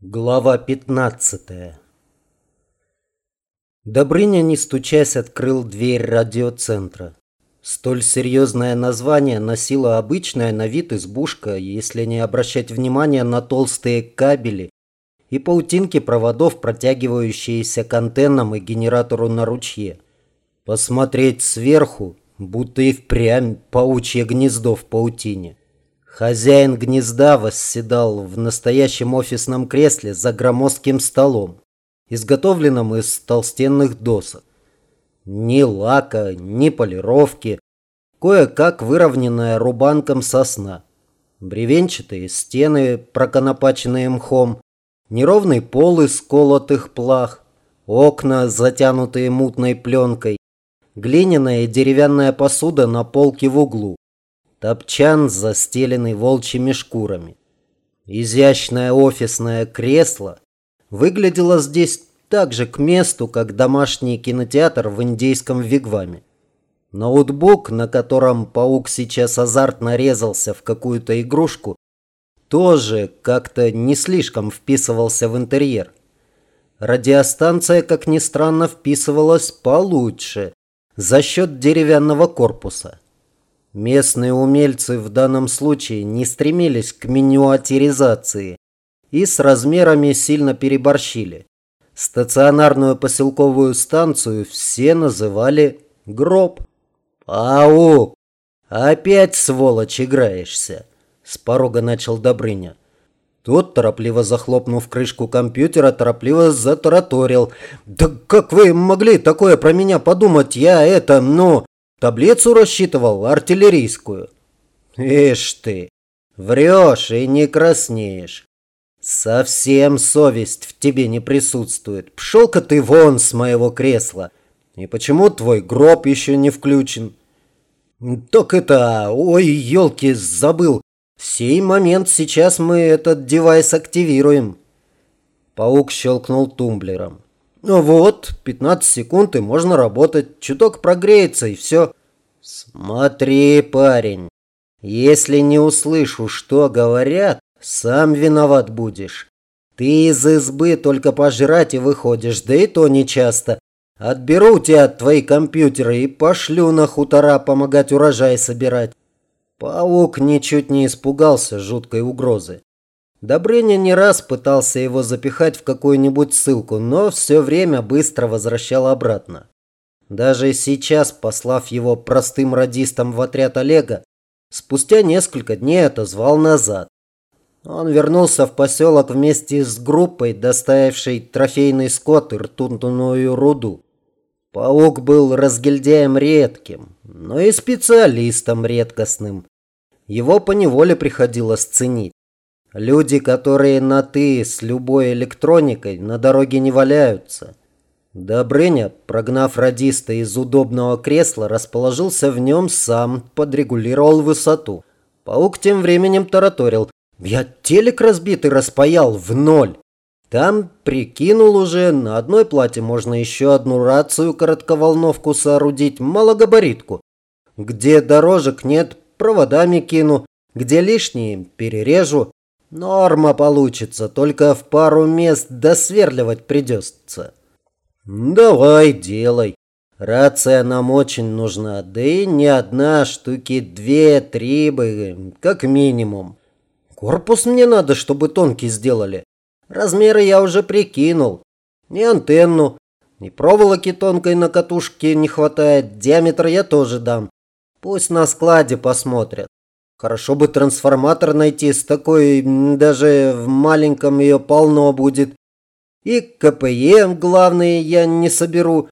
Глава 15 Добрыня, не стучась, открыл дверь радиоцентра. Столь серьезное название носило обычная на вид избушка, если не обращать внимания на толстые кабели и паутинки проводов, протягивающиеся к антеннам и генератору на ручье. Посмотреть сверху, будто и впрямь паучье гнездо в паутине. Хозяин гнезда восседал в настоящем офисном кресле за громоздким столом, изготовленным из толстенных досок. Ни лака, ни полировки, кое-как выровненная рубанком сосна. Бревенчатые стены, проконопаченные мхом, неровный пол из колотых плах, окна, затянутые мутной пленкой, глиняная и деревянная посуда на полке в углу. Топчан, застеленный волчьими шкурами. Изящное офисное кресло выглядело здесь так же к месту, как домашний кинотеатр в индейском вигваме. Ноутбук, на котором паук сейчас азартно резался в какую-то игрушку, тоже как-то не слишком вписывался в интерьер. Радиостанция, как ни странно, вписывалась получше за счет деревянного корпуса. Местные умельцы в данном случае не стремились к миниатюризации и с размерами сильно переборщили. Стационарную поселковую станцию все называли гроб. «Паук, опять, сволочь, играешься!» С порога начал Добрыня. Тот, торопливо захлопнув крышку компьютера, торопливо затараторил. «Да как вы могли такое про меня подумать? Я это, ну...» Таблицу рассчитывал, артиллерийскую. Ишь ты, врешь и не краснеешь. Совсем совесть в тебе не присутствует. Пшел-ка ты вон с моего кресла. И почему твой гроб еще не включен? Так это, ой, елки, забыл. В сей момент сейчас мы этот девайс активируем. Паук щелкнул тумблером. Ну вот, 15 секунд и можно работать. Чуток прогреется и все. Смотри, парень, если не услышу, что говорят, сам виноват будешь. Ты из избы только пожрать и выходишь, да и то не часто. Отберу тебя твои компьютеры и пошлю на хутора помогать урожай собирать. Паук ничуть не испугался жуткой угрозы. Добрыня не раз пытался его запихать в какую-нибудь ссылку, но все время быстро возвращал обратно. Даже сейчас, послав его простым радистам в отряд Олега, спустя несколько дней отозвал назад. Он вернулся в поселок вместе с группой, доставившей трофейный скот и ртутную руду. Паук был разгильдяем редким, но и специалистом редкостным. Его поневоле приходилось ценить. Люди, которые на «ты» с любой электроникой, на дороге не валяются. Добрыня, прогнав радиста из удобного кресла, расположился в нем сам, подрегулировал высоту. Паук тем временем тараторил. «Я телек разбитый распаял в ноль. Там прикинул уже, на одной плате можно еще одну рацию коротковолновку соорудить, малогабаритку. Где дорожек нет, проводами кину, где лишние перережу. Норма получится, только в пару мест досверливать придется. Давай, делай. Рация нам очень нужна, да и не одна, штуки две-три бы, как минимум. Корпус мне надо, чтобы тонкий сделали. Размеры я уже прикинул. Ни антенну, ни проволоки тонкой на катушке не хватает, диаметр я тоже дам. Пусть на складе посмотрят. Хорошо бы трансформатор найти с такой, даже в маленьком ее полно будет. И КПЕ, главное, я не соберу.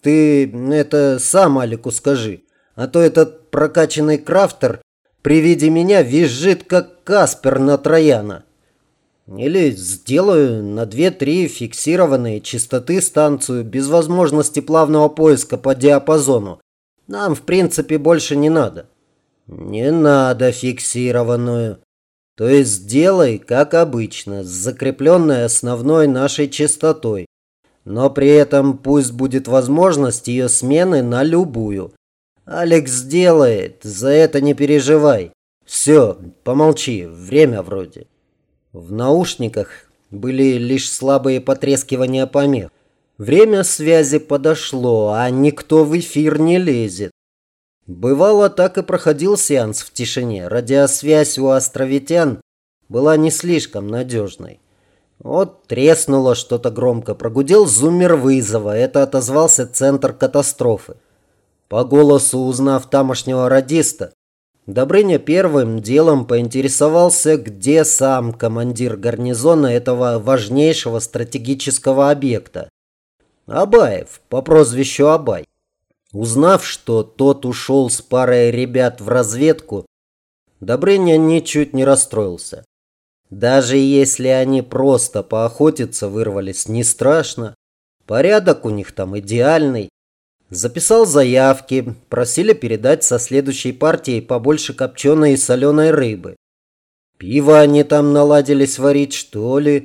Ты это сам Алику скажи. А то этот прокачанный крафтер при виде меня визжит, как Каспер на Трояна. Или сделаю на 2-3 фиксированные частоты станцию без возможности плавного поиска по диапазону. Нам, в принципе, больше не надо. Не надо фиксированную. То есть сделай, как обычно, с закрепленной основной нашей частотой. Но при этом пусть будет возможность ее смены на любую. Алекс сделает, за это не переживай. Все, помолчи, время вроде. В наушниках были лишь слабые потрескивания помех. Время связи подошло, а никто в эфир не лезет. Бывало, так и проходил сеанс в тишине. Радиосвязь у островитян была не слишком надежной. Вот треснуло что-то громко, прогудел зуммер вызова. Это отозвался центр катастрофы. По голосу узнав тамошнего радиста, Добрыня первым делом поинтересовался, где сам командир гарнизона этого важнейшего стратегического объекта. Абаев, по прозвищу Абай. Узнав, что тот ушел с парой ребят в разведку, Добрыня ничуть не расстроился. Даже если они просто поохотиться вырвались, не страшно. Порядок у них там идеальный. Записал заявки, просили передать со следующей партией побольше копченой и соленой рыбы. Пиво они там наладились варить, что ли?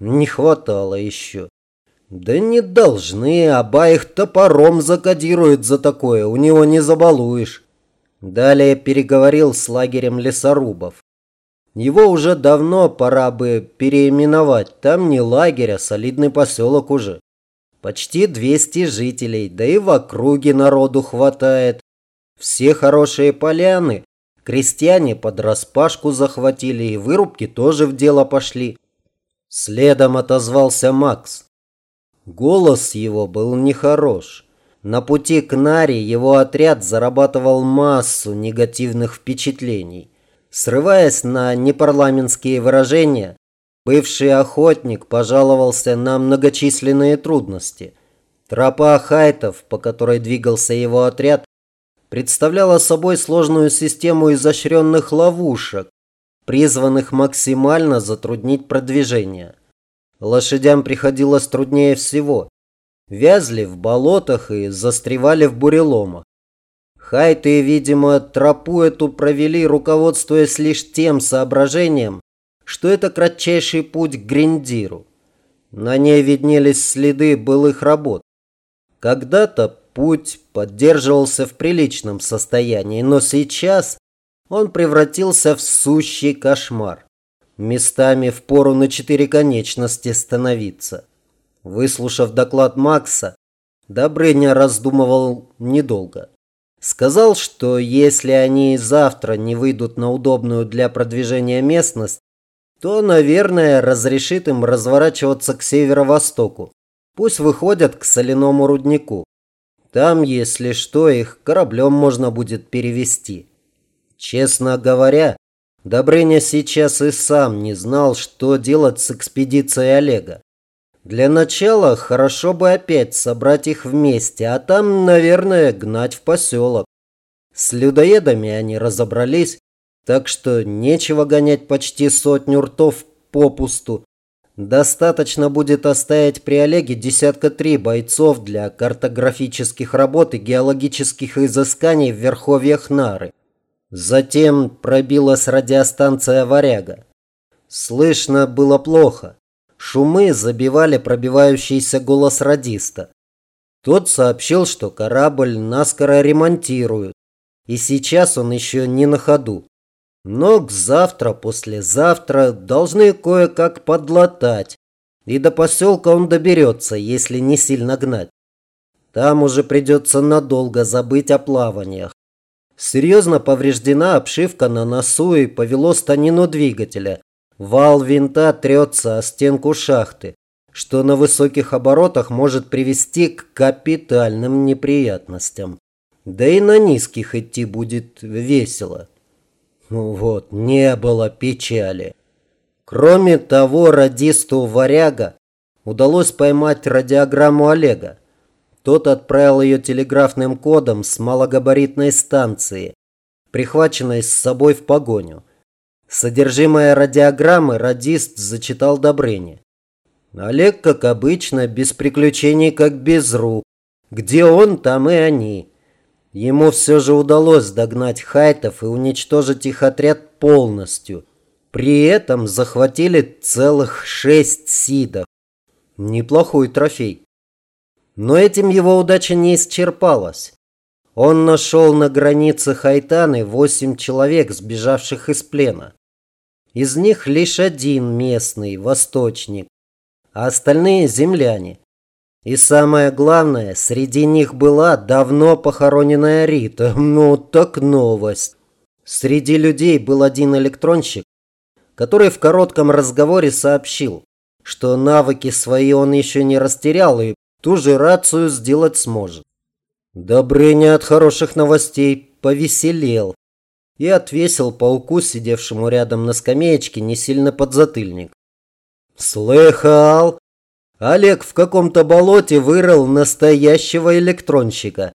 Не хватало еще. Да не должны, оба их топором закодируют за такое, у него не забалуешь. Далее переговорил с лагерем лесорубов. Его уже давно пора бы переименовать. Там не лагерь, а солидный поселок уже. Почти 200 жителей, да и в округе народу хватает. Все хорошие поляны. Крестьяне под распашку захватили и вырубки тоже в дело пошли. Следом отозвался Макс. Голос его был нехорош. На пути к Наре его отряд зарабатывал массу негативных впечатлений. Срываясь на непарламентские выражения, Бывший охотник пожаловался на многочисленные трудности. Тропа хайтов, по которой двигался его отряд, представляла собой сложную систему изощренных ловушек, призванных максимально затруднить продвижение. Лошадям приходилось труднее всего. Вязли в болотах и застревали в буреломах. Хайты, видимо, тропу эту провели, руководствуясь лишь тем соображением, что это кратчайший путь к Гриндиру. На ней виднелись следы былых работ. Когда-то путь поддерживался в приличном состоянии, но сейчас он превратился в сущий кошмар. Местами впору на четыре конечности становиться. Выслушав доклад Макса, Добрыня раздумывал недолго. Сказал, что если они завтра не выйдут на удобную для продвижения местность, то, наверное, разрешит им разворачиваться к северо-востоку. Пусть выходят к соляному руднику. Там, если что, их кораблем можно будет перевести. Честно говоря, Добрыня сейчас и сам не знал, что делать с экспедицией Олега. Для начала хорошо бы опять собрать их вместе, а там, наверное, гнать в поселок. С людоедами они разобрались, так что нечего гонять почти сотню ртов попусту. Достаточно будет оставить при Олеге десятка три бойцов для картографических работ и геологических изысканий в верховьях Нары. Затем пробилась радиостанция «Варяга». Слышно было плохо. Шумы забивали пробивающийся голос радиста. Тот сообщил, что корабль наскоро ремонтируют, и сейчас он еще не на ходу. Но к завтра, послезавтра должны кое-как подлатать. И до поселка он доберется, если не сильно гнать. Там уже придется надолго забыть о плаваниях. Серьезно повреждена обшивка на носу и повело станину двигателя. Вал винта трется о стенку шахты, что на высоких оборотах может привести к капитальным неприятностям. Да и на низких идти будет весело. Ну вот, не было печали. Кроме того, радисту Варяга удалось поймать радиограмму Олега. Тот отправил ее телеграфным кодом с малогабаритной станции, прихваченной с собой в погоню. Содержимое радиограммы радист зачитал Добрыне. Олег, как обычно, без приключений, как без рук. Где он, там и они. Ему все же удалось догнать хайтов и уничтожить их отряд полностью. При этом захватили целых шесть сидов. Неплохой трофей. Но этим его удача не исчерпалась. Он нашел на границе Хайтаны восемь человек, сбежавших из плена. Из них лишь один местный, восточник, а остальные земляне. И самое главное, среди них была давно похороненная Рита. Ну так новость. Среди людей был один электронщик, который в коротком разговоре сообщил, что навыки свои он еще не растерял и ту же рацию сделать сможет. Добрыня от хороших новостей повеселел и отвесил пауку, сидевшему рядом на скамеечке, не сильно подзатыльник. «Слыхал? Олег в каком-то болоте вырыл настоящего электронщика.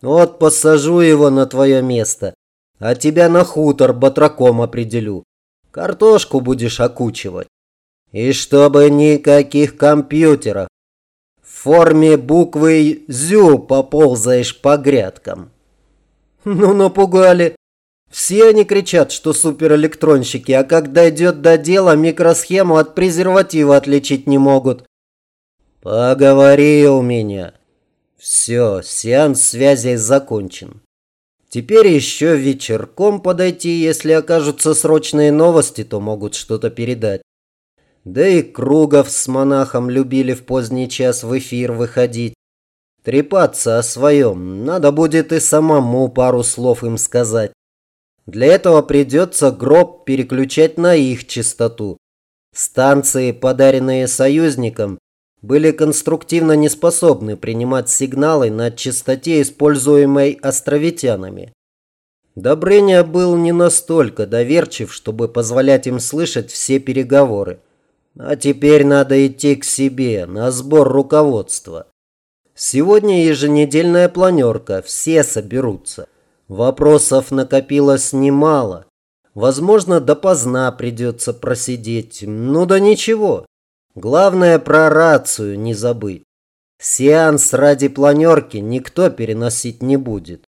Вот посажу его на твое место, а тебя на хутор батраком определю. Картошку будешь окучивать. И чтобы никаких компьютеров. В форме буквы «зю» поползаешь по грядкам. Ну, напугали. Все они кричат, что суперэлектронщики, а когда идет до дела, микросхему от презерватива отличить не могут. Поговори у меня. Все, сеанс связи закончен. Теперь еще вечерком подойти, если окажутся срочные новости, то могут что-то передать. Да и Кругов с монахом любили в поздний час в эфир выходить. Трепаться о своем, надо будет и самому пару слов им сказать. Для этого придется гроб переключать на их частоту. Станции, подаренные союзникам, были конструктивно неспособны принимать сигналы на частоте, используемой островитянами. Добрыня был не настолько доверчив, чтобы позволять им слышать все переговоры. А теперь надо идти к себе, на сбор руководства. Сегодня еженедельная планерка, все соберутся. Вопросов накопилось немало. Возможно, допоздна придется просидеть. Ну да ничего. Главное про рацию не забыть. Сеанс ради планерки никто переносить не будет.